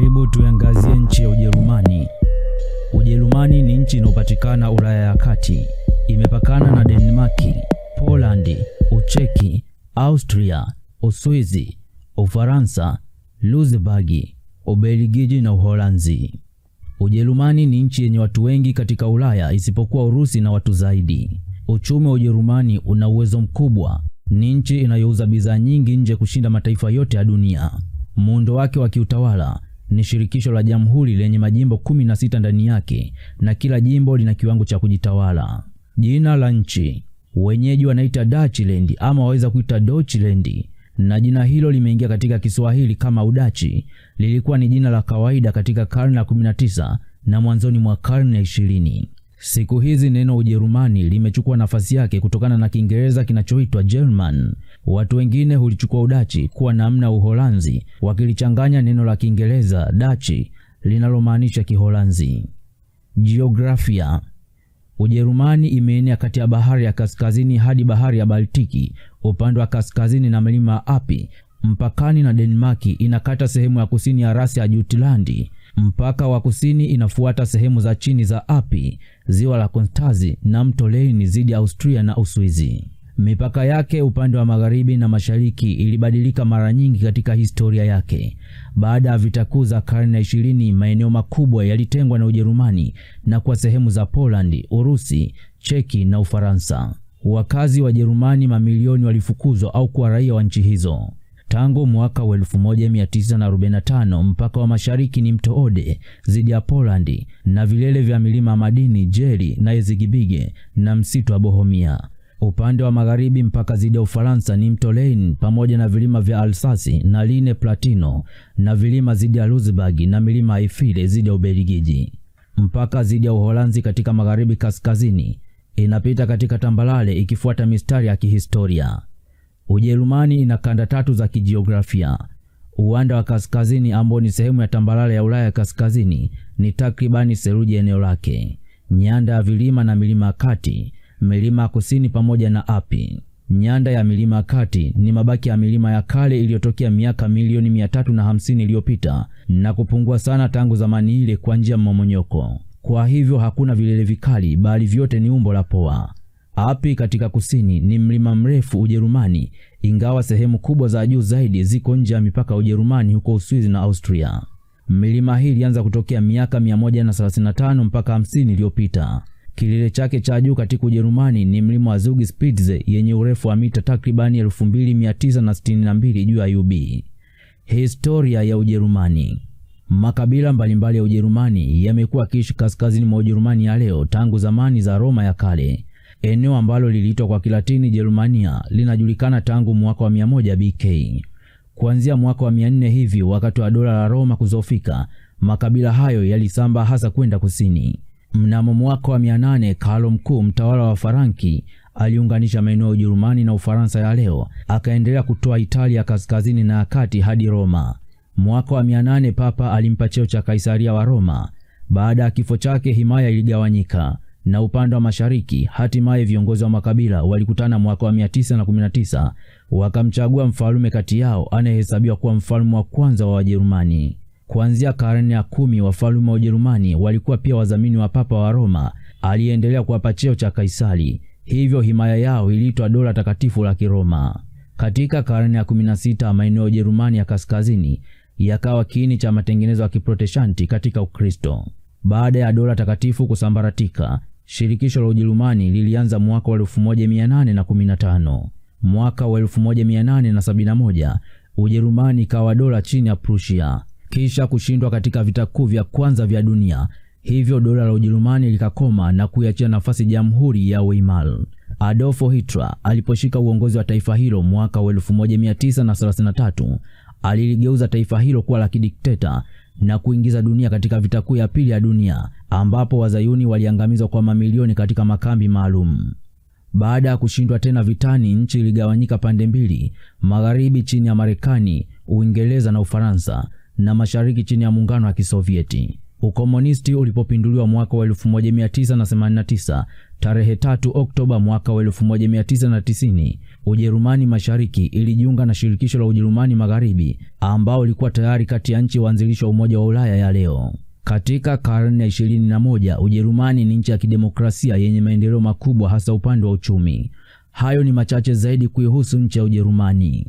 Karibu tuangazie nchi ya Ujerumani. Ujerumani ni nchi inayopatikana Ulaya ya Kati. Imepakana na Denmaki, Polandi, Ucheki, Austria, Uswizi, Ufaransa, Luxembourg, Ubelgiji na Uholanzi. Ujerumani ni nchi yenye watu wengi katika Ulaya isipokuwa Urusi na watu zaidi. Uchumi wa Ujerumani una uwezo mkubwa. Ni nchi inayouza bidhaa nyingi nje kushinda mataifa yote ya dunia. Muundo wake wa kiutawala ni shirikisho la jamhuri lenye majimbo kumi na sita ndani yake na kila jimbo lina kiwango cha kujitawala. Jina la nchi wenyeji wanaita Dutchland ama waweza kuita Deutschland, na jina hilo limeingia katika Kiswahili kama Udachi. Lilikuwa ni jina la kawaida katika karne ya 19 na mwanzoni mwa karne ya 20. Siku hizi neno Ujerumani limechukua nafasi yake kutokana na Kiingereza kinachoitwa German. Watu wengine hulichukua Udachi kuwa namna Uholanzi, wakilichanganya neno la Kiingereza Dachi linalomaanisha Kiholanzi. Jiografia Ujerumani imeenea kati ya bahari ya kaskazini hadi bahari ya Baltiki upande wa kaskazini na milima ya Api. Mpakani na Denmaki inakata sehemu ya kusini ya rasi ya Jutlandi. Mpaka wa kusini inafuata sehemu za chini za Api, ziwa la Konstazi na mto Leini zidi Austria na Uswizi. Mipaka yake upande wa magharibi na mashariki ilibadilika mara nyingi katika historia yake. Baada ya vita kuu za karne ya ishirini, maeneo makubwa yalitengwa na Ujerumani na kwa sehemu za Polandi, Urusi, Cheki na Ufaransa. Wakazi wa Jerumani mamilioni walifukuzwa au kuwa raia wa nchi hizo. Tangu mwaka wa 1945 mpaka wa mashariki ni mto Ode zidi ya Polandi na vilele vya milima madini Jeli na Ezigibige na msitu wa Bohomia. Upande wa magharibi mpaka zidi ya Ufaransa ni mto Rhine pamoja na vilima vya Alsasi na Line Platino na vilima zidi ya Luzburg na milima Eifel zidi ya Ubelgiji. Mpaka zidi ya Uholanzi katika magharibi kaskazini inapita katika tambalale ikifuata mistari ya kihistoria. Ujerumani ina kanda tatu za kijiografia. Uwanda wa kaskazini ambao ni sehemu ya tambalale ya Ulaya ya kaskazini ni takribani seruji eneo lake. Nyanda ya vilima na milima ya kati, milima ya kusini pamoja na Api. Nyanda ya milima ya kati ni mabaki ya milima ya kale iliyotokea miaka milioni mia tatu na hamsini iliyopita na kupungua sana tangu zamani ile kwa njia mmomonyoko. Kwa hivyo hakuna vilele vikali, bali vyote ni umbo la poa. Api katika kusini ni mlima mrefu Ujerumani, ingawa sehemu kubwa za juu zaidi ziko nje ya mipaka ya Ujerumani huko Uswizi na Austria. Milima hii ilianza kutokea miaka 135 mpaka 50 iliyopita. Kilele chake cha juu katika Ujerumani ni mlima wa Zugspitze yenye urefu wa mita takribani 2962 juu ya UB. Historia ya Ujerumani. Makabila mbalimbali ya Ujerumani yamekuwa kiishi kaskazini mwa Ujerumani ya leo tangu zamani za Roma ya kale. Eneo ambalo liliitwa kwa Kilatini Jerumania, linajulikana tangu mwaka wa 100 BK. Kuanzia mwaka wa 400 hivi, wakati wa dola la Roma kuzofika, makabila hayo yalisamba hasa kwenda kusini. Mnamo mwaka wa 800, Karlo Mkuu, mtawala wa Faranki, aliunganisha maeneo ya Ujerumani na Ufaransa ya leo, akaendelea kutoa Italia kaskazini na kati hadi Roma. Mwaka wa 800, Papa alimpa cheo cha Kaisaria wa Roma. Baada ya kifo chake, himaya iligawanyika na upande wa mashariki hatimaye viongozi wa makabila walikutana mwaka wa 919 wakamchagua mfalme kati yao anayehesabiwa kuwa mfalme wa kwanza wa Wajerumani. Kuanzia karne ya kumi wafalme wa Ujerumani walikuwa pia wadhamini wa papa wa Roma aliyeendelea kuwapa cheo cha Kaisari, hivyo himaya yao iliitwa dola takatifu la Kiroma. Katika karne ya 16 maeneo ya Ujerumani ya kaskazini yakawa kiini cha matengenezo ya Kiprotestanti katika Ukristo. Baada ya dola takatifu kusambaratika, shirikisho la Ujerumani lilianza mwaka wa 1815. Mwaka wa 1871 Ujerumani ikawa dola chini ya Prussia, kisha kushindwa katika vita kuu vya kwanza vya dunia, hivyo dola la Ujerumani likakoma na kuiachia nafasi jamhuri ya Weimar. Adolf Hitler aliposhika uongozi wa taifa hilo mwaka wa 1933 aliligeuza taifa hilo kuwa la kidikteta na kuingiza dunia katika vita kuu ya pili ya dunia ambapo wazayuni waliangamizwa kwa mamilioni katika makambi maalum. Baada ya kushindwa tena vitani, nchi iligawanyika pande mbili, magharibi chini ya Marekani, Uingereza na Ufaransa, na mashariki chini ya muungano wa Kisovieti. Ukomunisti ulipopinduliwa mwaka wa 1989, Tarehe 3 Oktoba mwaka wa 1990 Ujerumani Mashariki ilijiunga na shirikisho la Ujerumani Magharibi, ambao ulikuwa tayari kati ya nchi waanzilishi wa Umoja wa Ulaya ya leo. Katika karne ya 21 Ujerumani ni nchi ya kidemokrasia yenye maendeleo makubwa, hasa upande wa uchumi. Hayo ni machache zaidi kuihusu nchi ya Ujerumani.